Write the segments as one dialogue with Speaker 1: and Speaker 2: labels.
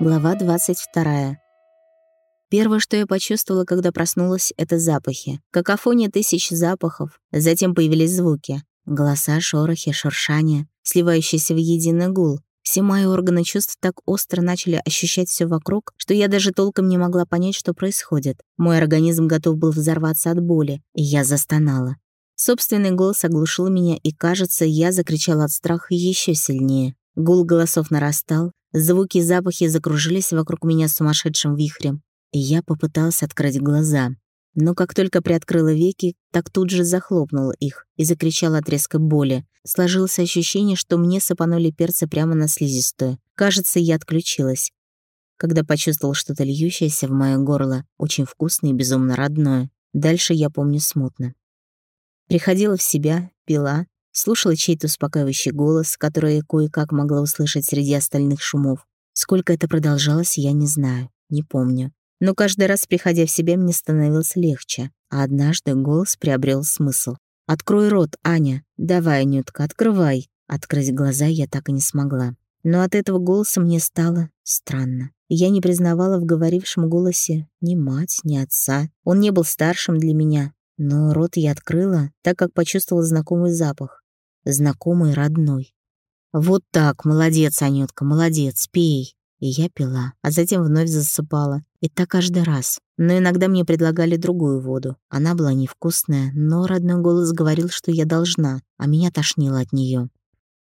Speaker 1: Глава 22. Первое, что я почувствовала, когда проснулась, — это запахи. Какофония тысяч запахов. Затем появились звуки. Голоса, шорохи, шуршания, сливающиеся в единый гул. Все мои органы чувств так остро начали ощущать все вокруг, что я даже толком не могла понять, что происходит. Мой организм готов был взорваться от боли, и я застонала. Собственный голос оглушил меня, и, кажется, я закричала от страха еще сильнее. Гул голосов нарастал, Звуки и запахи закружились вокруг меня сумасшедшим вихрем, я попыталась открыть глаза. Но как только приоткрыла веки, так тут же захлопнула их и закричала от резкой боли. Сложилось ощущение, что мне сыпанули перца прямо на слизистую. Кажется, я отключилась. Когда почувствовал что-то льющееся в моё горло, очень вкусное и безумно родное. Дальше я помню смутно. Приходила в себя, пила, Слушала чей-то успокаивающий голос, который я кое-как могла услышать среди остальных шумов. Сколько это продолжалось, я не знаю, не помню. Но каждый раз, приходя в себя, мне становилось легче. А однажды голос приобрел смысл. «Открой рот, Аня! Давай, Анютка, открывай!» Открыть глаза я так и не смогла. Но от этого голоса мне стало странно. Я не признавала в говорившем голосе ни мать, ни отца. Он не был старшим для меня. Но рот я открыла, так как почувствовала знакомый запах знакомый, родной. «Вот так, молодец, Анютка, молодец, пей!» И я пила, а затем вновь засыпала. И так каждый раз. Но иногда мне предлагали другую воду. Она была невкусная, но родной голос говорил, что я должна, а меня тошнило от нее.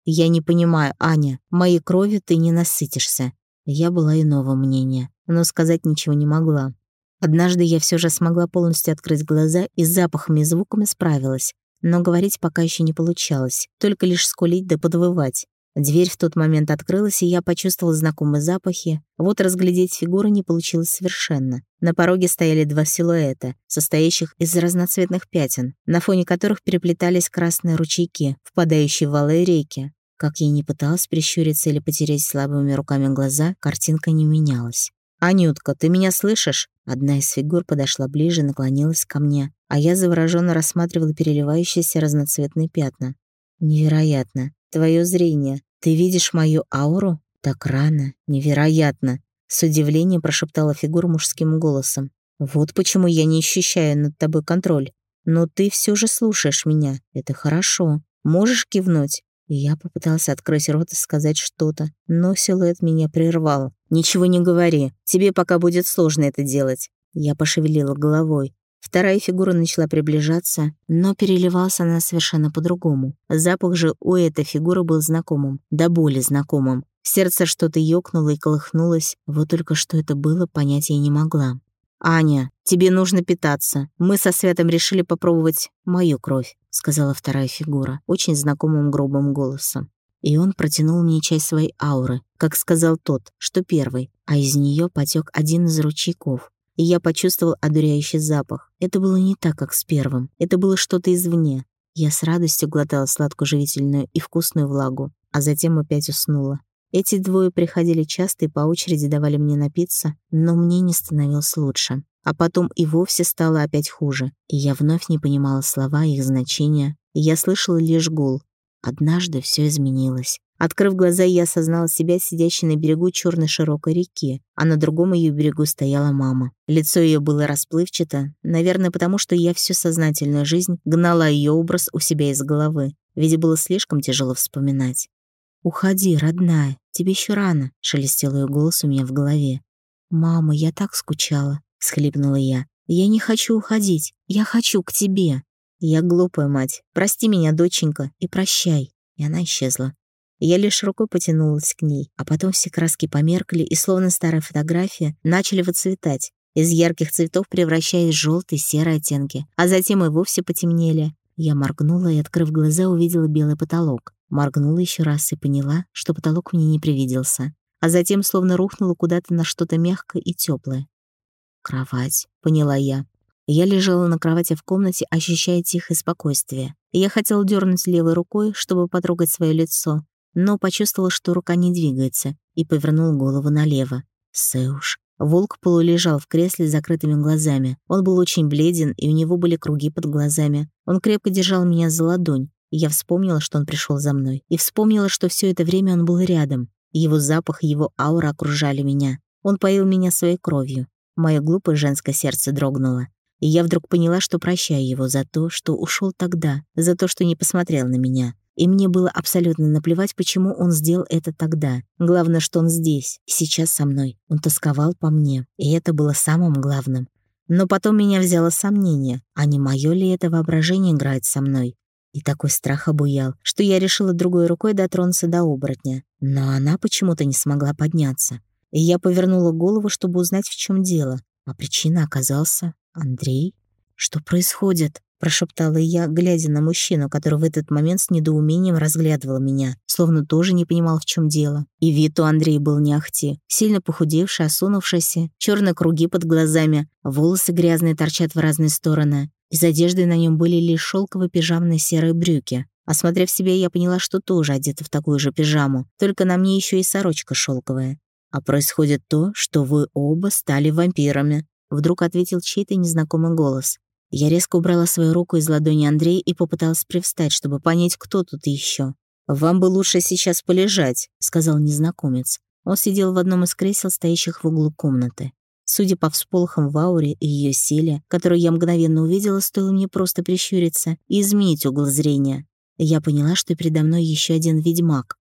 Speaker 1: «Я не понимаю, Аня, моей крови ты не насытишься». Я была иного мнения, но сказать ничего не могла. Однажды я все же смогла полностью открыть глаза и с запахами и звуками справилась, но говорить пока еще не получалось, только лишь скулить да подвывать. Дверь в тот момент открылась, и я почувствовала знакомые запахи. Вот разглядеть фигуры не получилось совершенно. На пороге стояли два силуэта, состоящих из разноцветных пятен, на фоне которых переплетались красные ручейки, впадающие в валы реки. Как я ни пыталась прищуриться или потереть слабыми руками глаза, картинка не менялась. «Анютка, ты меня слышишь?» Одна из фигур подошла ближе, наклонилась ко мне, а я завороженно рассматривала переливающиеся разноцветные пятна. «Невероятно. Твое зрение. Ты видишь мою ауру? Так рано. Невероятно!» С удивлением прошептала фигура мужским голосом. «Вот почему я не ощущаю над тобой контроль. Но ты все же слушаешь меня. Это хорошо. Можешь кивнуть?» Я попытался открыть рот и сказать что-то, но силуэт меня прервал. «Ничего не говори. Тебе пока будет сложно это делать». Я пошевелила головой. Вторая фигура начала приближаться, но переливалась она совершенно по-другому. Запах же у этой фигуры был знакомым, до боли знакомым. В сердце что-то ёкнуло и колыхнулось, вот только что это было, понять я не могла. «Аня, тебе нужно питаться. Мы со Светом решили попробовать мою кровь», — сказала вторая фигура, очень знакомым грубым голосом. И он протянул мне часть своей ауры, как сказал тот, что первый, а из нее потек один из ручейков. И я почувствовал одуряющий запах. Это было не так, как с первым. Это было что-то извне. Я с радостью глотала сладкую живительную и вкусную влагу, а затем опять уснула. Эти двое приходили часто и по очереди давали мне напиться, но мне не становилось лучше. А потом и вовсе стало опять хуже, и я вновь не понимала слова их значения, и я слышала лишь гул. Однажды все изменилось. Открыв глаза, я осознала себя сидящей на берегу черной широкой реки, а на другом ее берегу стояла мама. Лицо ее было расплывчато, наверное, потому что я всю сознательную жизнь гнала ее образ у себя из головы, ведь было слишком тяжело вспоминать. «Уходи, родная, тебе еще рано», — шелестел ее голос у меня в голове. «Мама, я так скучала», — схлипнула я. «Я не хочу уходить, я хочу к тебе». «Я глупая мать, прости меня, доченька, и прощай». И она исчезла. Я лишь рукой потянулась к ней, а потом все краски померкли и, словно старая фотография, начали выцветать, из ярких цветов превращаясь в желтые серые оттенки, а затем и вовсе потемнели. Я моргнула и, открыв глаза, увидела белый потолок. Моргнула еще раз и поняла, что потолок мне не привиделся, а затем словно рухнула куда-то на что-то мягкое и теплое. «Кровать», — поняла я. Я лежала на кровати в комнате, ощущая тихое спокойствие. Я хотела дернуть левой рукой, чтобы потрогать свое лицо, но почувствовала, что рука не двигается, и повернул голову налево. Сеуш. Волк полулежал в кресле с закрытыми глазами. Он был очень бледен, и у него были круги под глазами. Он крепко держал меня за ладонь, я вспомнила, что он пришел за мной, и вспомнила, что все это время он был рядом. Его запах, его аура окружали меня. Он поил меня своей кровью. Мое глупое женское сердце дрогнуло. И я вдруг поняла, что прощаю его за то, что ушел тогда, за то, что не посмотрел на меня. И мне было абсолютно наплевать, почему он сделал это тогда. Главное, что он здесь, сейчас со мной. Он тосковал по мне, и это было самым главным. Но потом меня взяло сомнение, а не моё ли это воображение играет со мной. И такой страх обуял, что я решила другой рукой дотронуться до оборотня. Но она почему-то не смогла подняться. И я повернула голову, чтобы узнать, в чем дело. А причина оказался Андрей. Что происходит? прошептала я, глядя на мужчину, который в этот момент с недоумением разглядывал меня, словно тоже не понимал, в чем дело. И вид у Андрея был не ахти. Сильно похудевший, осунувшийся, черные круги под глазами, волосы грязные торчат в разные стороны. Из одежды на нем были лишь шелковые пижамные серые брюки. Осмотрев себя, я поняла, что тоже одета в такую же пижаму, только на мне еще и сорочка шелковая. А происходит то, что вы оба стали вампирами. Вдруг ответил чей-то незнакомый голос. Я резко убрала свою руку из ладони Андрея и попыталась привстать, чтобы понять, кто тут еще. «Вам бы лучше сейчас полежать», — сказал незнакомец. Он сидел в одном из кресел, стоящих в углу комнаты. Судя по всполохам в ауре и ее силе, которую я мгновенно увидела, стоило мне просто прищуриться и изменить угол зрения. Я поняла, что передо мной еще один ведьмак.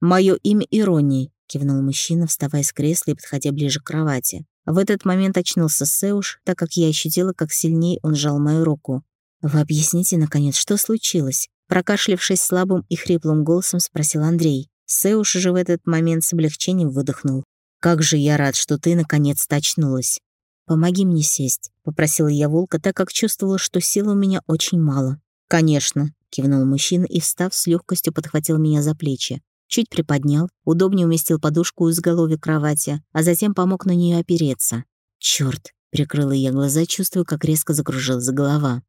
Speaker 1: «Мое имя Ироний», — кивнул мужчина, вставая с кресла и подходя ближе к кровати. В этот момент очнулся Сеуш, так как я ощутила, как сильнее он сжал мою руку. «Вы объясните, наконец, что случилось?» Прокашлявшись слабым и хриплым голосом, спросил Андрей. Сеуш же в этот момент с облегчением выдохнул. «Как же я рад, что ты наконец-то очнулась!» «Помоги мне сесть», — попросила я волка, так как чувствовала, что сил у меня очень мало. «Конечно», — кивнул мужчина и, встав, с легкостью подхватил меня за плечи чуть приподнял, удобнее уместил подушку у изголовья кровати, а затем помог на нее опереться. Черт! прикрыла я глаза, чувствуя, как резко закружилась голова.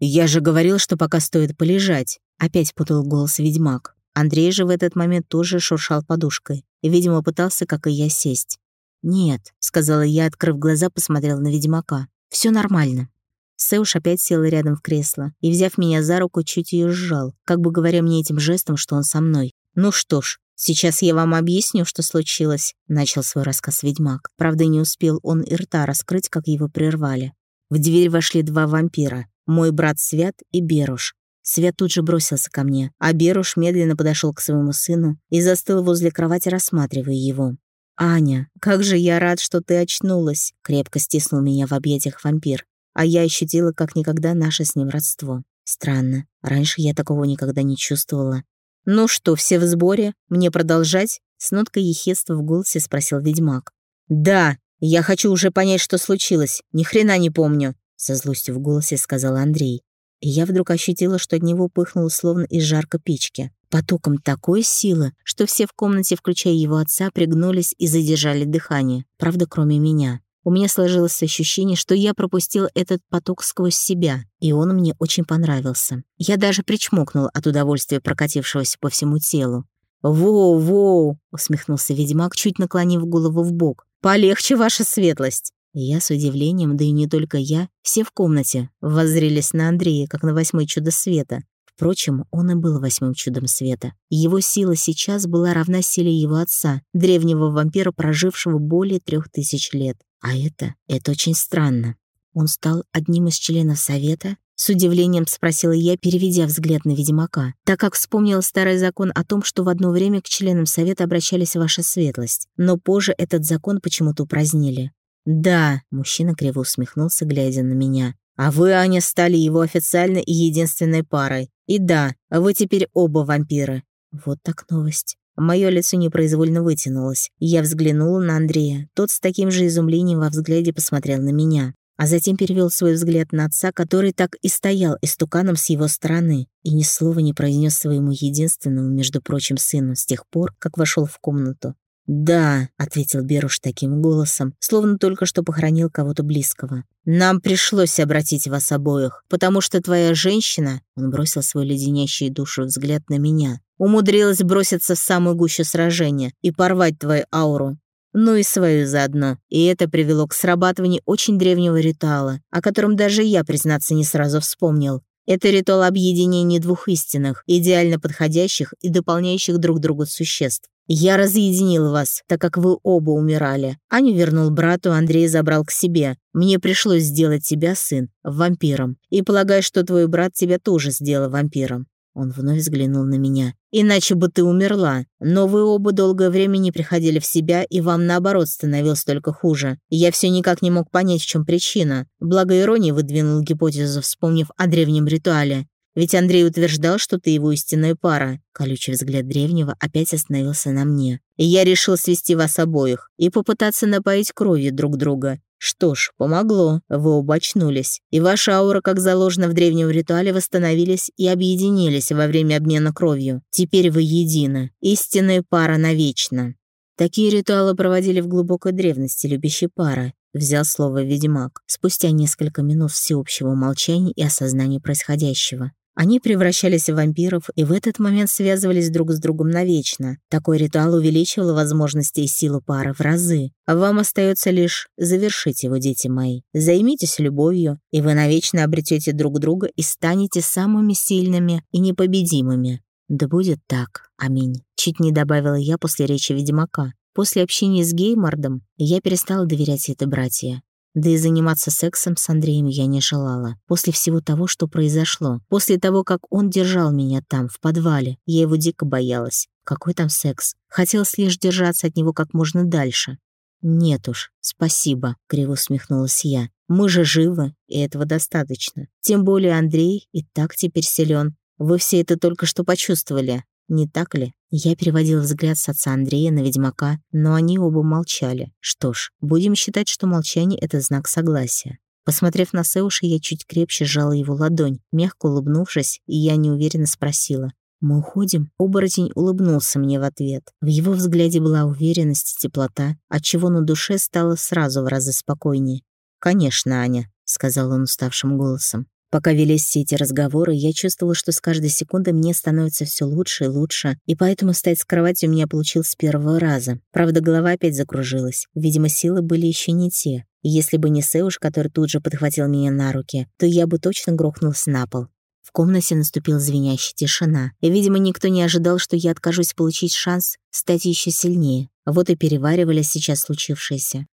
Speaker 1: «Я же говорил, что пока стоит полежать», — опять путал голос ведьмак. Андрей же в этот момент тоже шуршал подушкой и, видимо, пытался, как и я, сесть. «Нет», — сказала я, открыв глаза, посмотрела на ведьмака. Все нормально». Сэуш опять сел рядом в кресло и, взяв меня за руку, чуть ее сжал, как бы говоря мне этим жестом, что он со мной. «Ну что ж, сейчас я вам объясню, что случилось», — начал свой рассказ ведьмак. Правда, не успел он и рта раскрыть, как его прервали. В дверь вошли два вампира. Мой брат Свят и Беруш. Свят тут же бросился ко мне, а Беруш медленно подошел к своему сыну и застыл возле кровати, рассматривая его. «Аня, как же я рад, что ты очнулась!» — крепко стиснул меня в объятиях вампир. А я ощутила как никогда наше с ним родство. Странно, раньше я такого никогда не чувствовала. «Ну что, все в сборе? Мне продолжать?» С ноткой ехидства в голосе спросил ведьмак. «Да, я хочу уже понять, что случилось. Ни хрена не помню», со злостью в голосе сказал Андрей. И я вдруг ощутила, что от него пыхнуло словно из жарко печки. Потоком такой силы, что все в комнате, включая его отца, пригнулись и задержали дыхание. Правда, кроме меня. У меня сложилось ощущение, что я пропустил этот поток сквозь себя, и он мне очень понравился. Я даже причмокнул от удовольствия прокатившегося по всему телу. «Воу-воу!» — усмехнулся ведьмак, чуть наклонив голову в бок. «Полегче, ваша светлость!» Я с удивлением, да и не только я, все в комнате воззрелись на Андрея, как на восьмой чудо света. Впрочем, он и был восьмым чудом света. Его сила сейчас была равна силе его отца, древнего вампира, прожившего более трех тысяч лет. А это, это очень странно. Он стал одним из членов совета? С удивлением спросила я, переведя взгляд на ведьмака, так как вспомнила старый закон о том, что в одно время к членам совета обращались ваша светлость, но позже этот закон почему-то упразднили. «Да», — мужчина криво усмехнулся, глядя на меня. «А вы, Аня, стали его официальной и единственной парой. И да, вы теперь оба вампиры». Вот так новость. Мое лицо непроизвольно вытянулось. Я взглянула на Андрея. Тот с таким же изумлением во взгляде посмотрел на меня. А затем перевел свой взгляд на отца, который так и стоял истуканом с его стороны, и ни слова не произнес своему единственному, между прочим, сыну с тех пор, как вошел в комнату. «Да», — ответил Беруш таким голосом, словно только что похоронил кого-то близкого. «Нам пришлось обратить вас обоих, потому что твоя женщина...» Он бросил свой леденящий душу взгляд на меня. «Умудрилась броситься в самую гущу сражения и порвать твою ауру. Ну и свою заодно. И это привело к срабатыванию очень древнего ритуала, о котором даже я, признаться, не сразу вспомнил. Это ритуал объединения двух истинных, идеально подходящих и дополняющих друг друга существ. Я разъединил вас, так как вы оба умирали. Аню вернул брату, Андрей забрал к себе. Мне пришлось сделать тебя, сын, вампиром. И полагаю, что твой брат тебя тоже сделал вампиром. Он вновь взглянул на меня. «Иначе бы ты умерла. Но вы оба долгое время не приходили в себя, и вам, наоборот, становилось только хуже. Я все никак не мог понять, в чем причина. Благо иронии выдвинул гипотезу, вспомнив о древнем ритуале. Ведь Андрей утверждал, что ты его истинная пара. Колючий взгляд древнего опять остановился на мне. И я решил свести вас обоих и попытаться напоить кровью друг друга. Что ж, помогло, вы оба очнулись. И ваша аура, как заложено в древнем ритуале, восстановились и объединились во время обмена кровью. Теперь вы едины. Истинная пара навечно. Такие ритуалы проводили в глубокой древности любящей пары. Взял слово ведьмак, спустя несколько минут всеобщего молчания и осознания происходящего. Они превращались в вампиров и в этот момент связывались друг с другом навечно. Такой ритуал увеличивал возможности и силу пары в разы. Вам остается лишь завершить его, дети мои. Займитесь любовью, и вы навечно обретете друг друга и станете самыми сильными и непобедимыми. Да будет так. Аминь. Чуть не добавила я после речи ведьмака. После общения с Геймардом я перестала доверять этой братье. Да и заниматься сексом с Андреем я не желала. После всего того, что произошло, после того, как он держал меня там, в подвале, я его дико боялась. Какой там секс? Хотелось лишь держаться от него как можно дальше. «Нет уж, спасибо», — криво усмехнулась я. «Мы же живы, и этого достаточно. Тем более Андрей и так теперь силен. Вы все это только что почувствовали, не так ли?» Я переводил взгляд с отца Андрея на ведьмака, но они оба молчали. Что ж, будем считать, что молчание — это знак согласия. Посмотрев на Сеуша, я чуть крепче сжала его ладонь, мягко улыбнувшись, и я неуверенно спросила. «Мы уходим?» Оборотень улыбнулся мне в ответ. В его взгляде была уверенность и теплота, отчего на душе стало сразу в разы спокойнее. «Конечно, Аня», — сказал он уставшим голосом. Пока велись все эти разговоры, я чувствовала, что с каждой секундой мне становится все лучше и лучше, и поэтому встать с кровати у меня получилось с первого раза. Правда, голова опять закружилась. Видимо, силы были еще не те. И если бы не Сеуш, который тут же подхватил меня на руки, то я бы точно грохнулся на пол. В комнате наступила звенящая тишина, и, видимо, никто не ожидал, что я откажусь получить шанс стать еще сильнее. Вот и переваривали сейчас случившееся.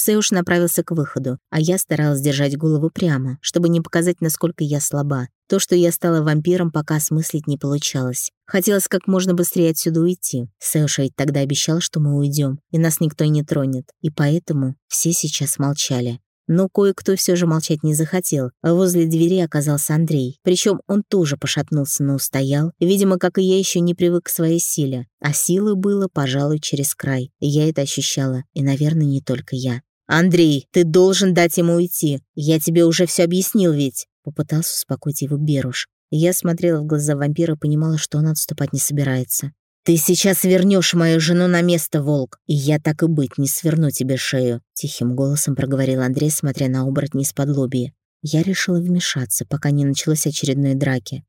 Speaker 1: Сэуш направился к выходу, а я старалась держать голову прямо, чтобы не показать, насколько я слаба. То, что я стала вампиром, пока осмыслить не получалось. Хотелось как можно быстрее отсюда уйти. Сэуш ведь тогда обещал, что мы уйдем, и нас никто не тронет. И поэтому все сейчас молчали. Но кое-кто все же молчать не захотел, а возле двери оказался Андрей. Причем он тоже пошатнулся, но устоял. Видимо, как и я, еще не привык к своей силе. А силы было, пожалуй, через край. Я это ощущала. И, наверное, не только я. «Андрей, ты должен дать ему уйти. Я тебе уже все объяснил ведь». Попытался успокоить его Беруш. Я смотрела в глаза вампира и понимала, что он отступать не собирается. «Ты сейчас вернешь мою жену на место, волк, и я так и быть не сверну тебе шею», — тихим голосом проговорил Андрей, смотря на оборотни из-под лобья. Я решила вмешаться, пока не началась очередной драки.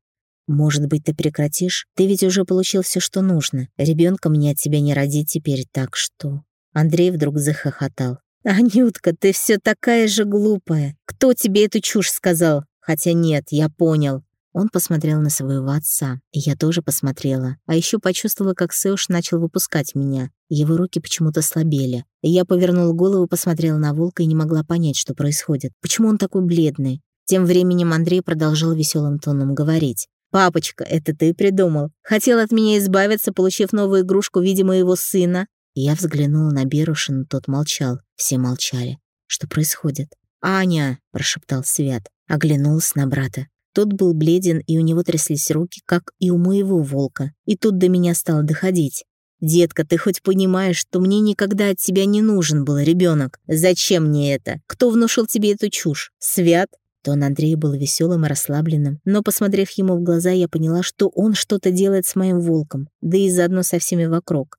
Speaker 1: «Может быть, ты прекратишь? Ты ведь уже получил все, что нужно. Ребенка мне от тебя не родить теперь, так что...» Андрей вдруг захохотал. «Анютка, ты все такая же глупая. Кто тебе эту чушь сказал? Хотя нет, я понял». Он посмотрел на своего отца, и я тоже посмотрела. А еще почувствовала, как Сэуш начал выпускать меня. Его руки почему-то слабели. Я повернула голову, посмотрела на волка и не могла понять, что происходит. Почему он такой бледный? Тем временем Андрей продолжал веселым тоном говорить. «Папочка, это ты придумал. Хотел от меня избавиться, получив новую игрушку в виде моего сына. Я взглянула на Берушина, тот молчал. Все молчали. Что происходит? «Аня!» — прошептал Свят. Оглянулся на брата. Тот был бледен, и у него тряслись руки, как и у моего волка. И тут до меня стало доходить. «Детка, ты хоть понимаешь, что мне никогда от тебя не нужен был ребенок? Зачем мне это? Кто внушил тебе эту чушь? Свят?» Тон Андрея был веселым и расслабленным, но, посмотрев ему в глаза, я поняла, что он что-то делает с моим волком, да и заодно со всеми вокруг.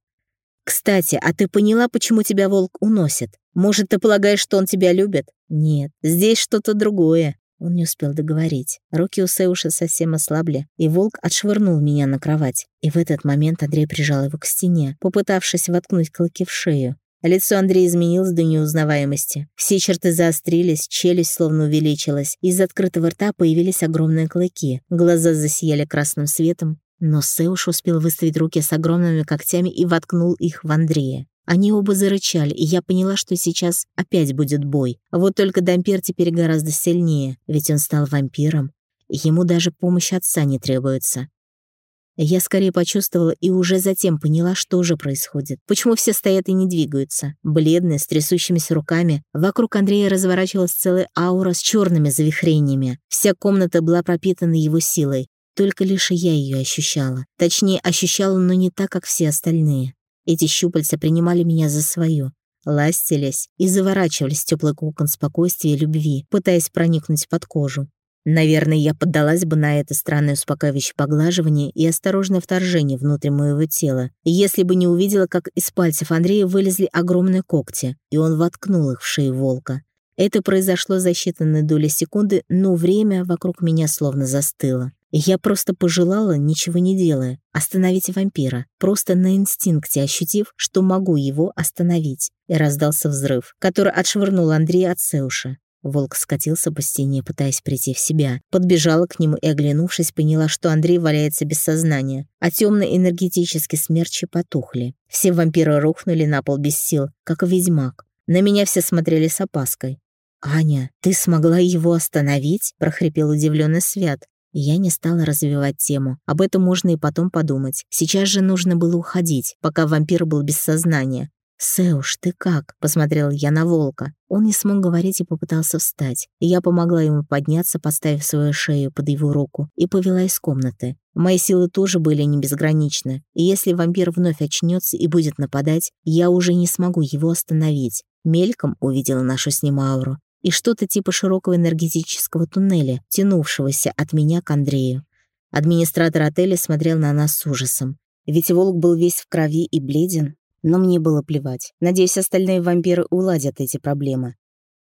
Speaker 1: «Кстати, а ты поняла, почему тебя волк уносит? Может, ты полагаешь, что он тебя любит? Нет, здесь что-то другое». Он не успел договорить. Руки у Сеуша совсем ослабли, и волк отшвырнул меня на кровать. И в этот момент Андрей прижал его к стене, попытавшись воткнуть клыки в шею. Лицо Андрея изменилось до неузнаваемости. Все черты заострились, челюсть словно увеличилась. Из открытого рта появились огромные клыки. Глаза засияли красным светом. Но Сеуш успел выставить руки с огромными когтями и воткнул их в Андрея. Они оба зарычали, и я поняла, что сейчас опять будет бой. Вот только Дампир теперь гораздо сильнее, ведь он стал вампиром. Ему даже помощь отца не требуется. Я скорее почувствовала и уже затем поняла, что же происходит. Почему все стоят и не двигаются? Бледные, с трясущимися руками. Вокруг Андрея разворачивалась целая аура с черными завихрениями. Вся комната была пропитана его силой. Только лишь я ее ощущала. Точнее, ощущала, но не так, как все остальные. Эти щупальца принимали меня за свою, ластились и заворачивались в теплый кокон спокойствия и любви, пытаясь проникнуть под кожу. Наверное, я поддалась бы на это странное успокаивающее поглаживание и осторожное вторжение внутрь моего тела, если бы не увидела, как из пальцев Андрея вылезли огромные когти, и он воткнул их в шею волка. Это произошло за считанные доли секунды, но время вокруг меня словно застыло. Я просто пожелала, ничего не делая, остановить вампира, просто на инстинкте ощутив, что могу его остановить. И раздался взрыв, который отшвырнул Андрея от Сеуша. Волк скатился по стене, пытаясь прийти в себя. Подбежала к нему и, оглянувшись, поняла, что Андрей валяется без сознания, а темные энергетические смерчи потухли. Все вампиры рухнули на пол без сил, как ведьмак. На меня все смотрели с опаской. «Аня, ты смогла его остановить?» — прохрипел удивленный Свят. Я не стала развивать тему. Об этом можно и потом подумать. Сейчас же нужно было уходить, пока вампир был без сознания. «Сеуш, ты как?» — посмотрел я на волка. Он не смог говорить и попытался встать. Я помогла ему подняться, поставив свою шею под его руку, и повела из комнаты. Мои силы тоже были не безграничны, и если вампир вновь очнется и будет нападать, я уже не смогу его остановить. Мельком увидела нашу с ним ауру и что-то типа широкого энергетического туннеля, тянувшегося от меня к Андрею. Администратор отеля смотрел на нас с ужасом. Ведь волк был весь в крови и бледен, но мне было плевать. Надеюсь, остальные вампиры уладят эти проблемы.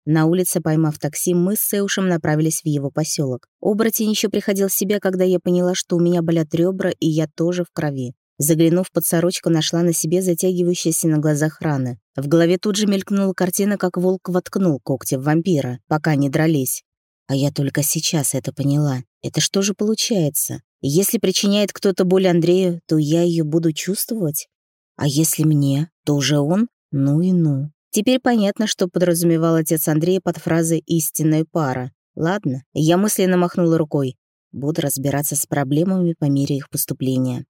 Speaker 1: На улице, поймав такси, мы с Сеушем направились в его поселок. Оборотень еще приходил в себя, когда я поняла, что у меня болят ребра, и я тоже в крови. Заглянув под сорочку, нашла на себе затягивающиеся на глазах раны. В голове тут же мелькнула картина, как волк воткнул когти в вампира, пока не дрались. А я только сейчас это поняла. Это что же получается? Если причиняет кто-то боль Андрею, то я ее буду чувствовать? А если мне, то уже он? Ну и ну. Теперь понятно, что подразумевал отец Андрея под фразой «истинная пара». Ладно, я мысленно махнула рукой. Буду разбираться с проблемами по мере их поступления.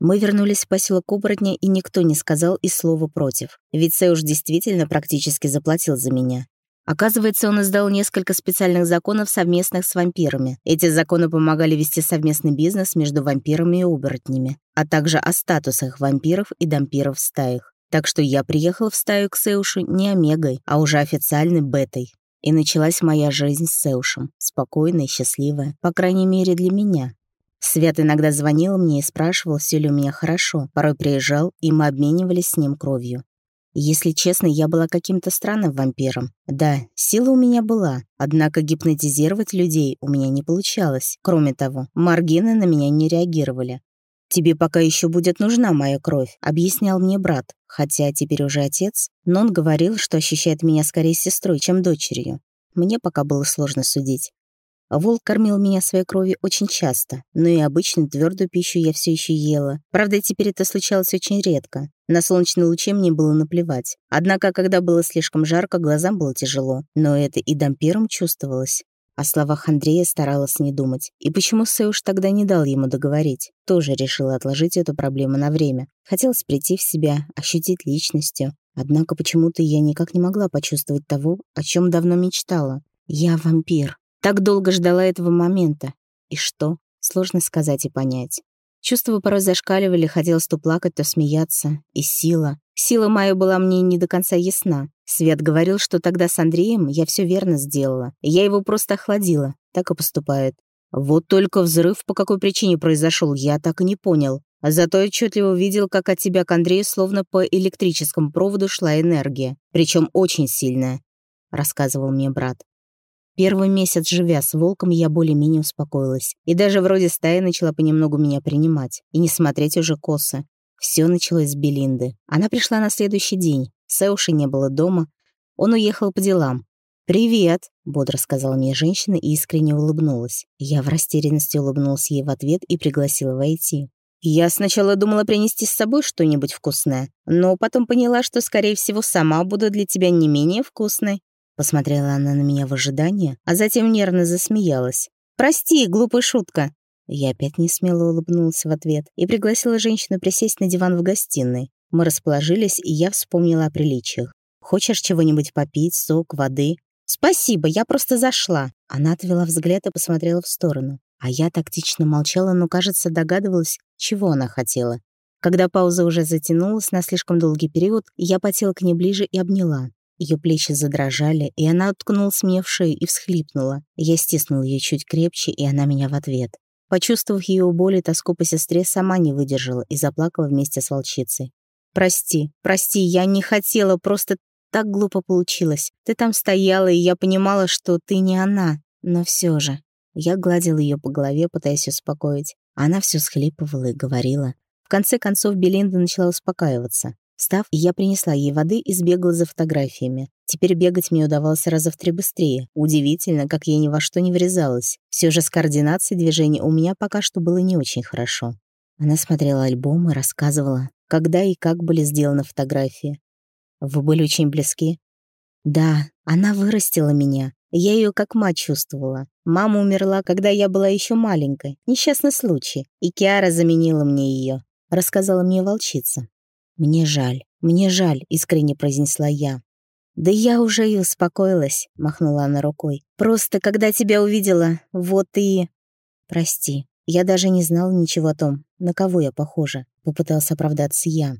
Speaker 1: Мы вернулись в поселок оборотня, и никто не сказал и слова против. Ведь Сеуш действительно практически заплатил за меня. Оказывается, он издал несколько специальных законов, совместных с вампирами. Эти законы помогали вести совместный бизнес между вампирами и оборотнями, а также о статусах вампиров и дампиров в стаях. Так что я приехал в стаю к Сеушу не омегой, а уже официальной бетой. И началась моя жизнь с Сеушем, спокойная счастливая, по крайней мере для меня. Свят иногда звонил мне и спрашивал, все ли у меня хорошо. Порой приезжал, и мы обменивались с ним кровью. Если честно, я была каким-то странным вампиром. Да, сила у меня была, однако гипнотизировать людей у меня не получалось. Кроме того, маргины на меня не реагировали. «Тебе пока еще будет нужна моя кровь», — объяснял мне брат, хотя теперь уже отец, но он говорил, что ощущает меня скорее сестрой, чем дочерью. Мне пока было сложно судить. Волк кормил меня своей кровью очень часто, но и обычную твердую пищу я все еще ела. Правда, теперь это случалось очень редко. На солнечные лучи мне было наплевать. Однако, когда было слишком жарко, глазам было тяжело. Но это и дампиром чувствовалось. О словах Андрея старалась не думать. И почему Сэуш тогда не дал ему договорить? Тоже решила отложить эту проблему на время. Хотелось прийти в себя, ощутить личностью. Однако почему-то я никак не могла почувствовать того, о чем давно мечтала. Я вампир. Так долго ждала этого момента. И что? Сложно сказать и понять. Чувства порой зашкаливали, хотелось то плакать, то смеяться. И сила. Сила моя была мне не до конца ясна. Свет говорил, что тогда с Андреем я все верно сделала. Я его просто охладила. Так и поступает. Вот только взрыв по какой причине произошел, я так и не понял. Зато отчетливо видел, как от тебя к Андрею словно по электрическому проводу шла энергия. Причем очень сильная, рассказывал мне брат. Первый месяц, живя с волком, я более-менее успокоилась. И даже вроде стая начала понемногу меня принимать. И не смотреть уже косо. Все началось с Белинды. Она пришла на следующий день. Сэуши не было дома. Он уехал по делам. «Привет», — бодро сказала мне женщина и искренне улыбнулась. Я в растерянности улыбнулась ей в ответ и пригласила войти. Я сначала думала принести с собой что-нибудь вкусное, но потом поняла, что, скорее всего, сама буду для тебя не менее вкусной. Посмотрела она на меня в ожидании, а затем нервно засмеялась. «Прости, глупая шутка». Я опять не смело улыбнулась в ответ и пригласила женщину присесть на диван в гостиной. Мы расположились, и я вспомнила о приличиях. «Хочешь чего-нибудь попить, сок, воды?» «Спасибо, я просто зашла». Она отвела взгляд и посмотрела в сторону. А я тактично молчала, но, кажется, догадывалась, чего она хотела. Когда пауза уже затянулась на слишком долгий период, я потела к ней ближе и обняла. Ее плечи задрожали, и она уткнулась мне в шею и всхлипнула. Я стиснула ее чуть крепче, и она меня в ответ. Почувствовав ее боль и тоску по сестре, сама не выдержала и заплакала вместе с волчицей. «Прости, прости, я не хотела, просто так глупо получилось. Ты там стояла, и я понимала, что ты не она. Но все же. Я гладила ее по голове, пытаясь успокоить. Она все схлипывала и говорила. В конце концов Белинда начала успокаиваться. Встав, я принесла ей воды и сбегала за фотографиями. Теперь бегать мне удавалось раза в три быстрее. Удивительно, как я ни во что не врезалась. Все же с координацией движений у меня пока что было не очень хорошо. Она смотрела альбом и рассказывала, когда и как были сделаны фотографии. Вы были очень близки? Да, она вырастила меня. Я ее как мать чувствовала. Мама умерла, когда я была еще маленькой. Несчастный случай. И Киара заменила мне ее. Рассказала мне волчица. Мне жаль, мне жаль, искренне произнесла я. Да я уже и успокоилась, махнула она рукой. Просто когда тебя увидела, вот и... Прости, я даже не знала ничего о том, на кого я похожа. Попытался оправдаться я.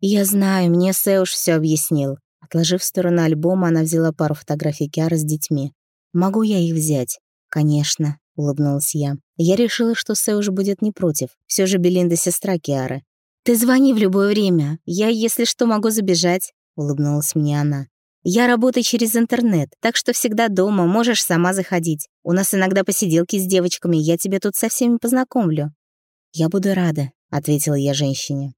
Speaker 1: «Я знаю, мне Сэуш все объяснил». Отложив в сторону альбома, она взяла пару фотографий Киары с детьми. «Могу я их взять?» «Конечно», — улыбнулась я. Я решила, что Сэуш будет не против. Все же Белинда — сестра Киары. «Ты звони в любое время. Я, если что, могу забежать», — улыбнулась мне она. «Я работаю через интернет, так что всегда дома, можешь сама заходить. У нас иногда посиделки с девочками, я тебя тут со всеми познакомлю». «Я буду рада», — ответила я женщине.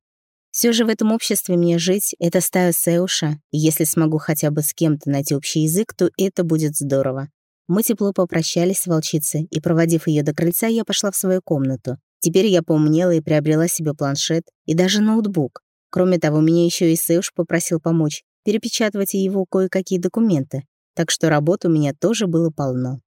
Speaker 1: Все же в этом обществе мне жить — это стая Сеуша, и если смогу хотя бы с кем-то найти общий язык, то это будет здорово. Мы тепло попрощались с волчицей, и, проводив ее до крыльца, я пошла в свою комнату. Теперь я поумнела и приобрела себе планшет и даже ноутбук. Кроме того, меня еще и Сеуш попросил помочь перепечатывать его кое-какие документы, так что работы у меня тоже было полно.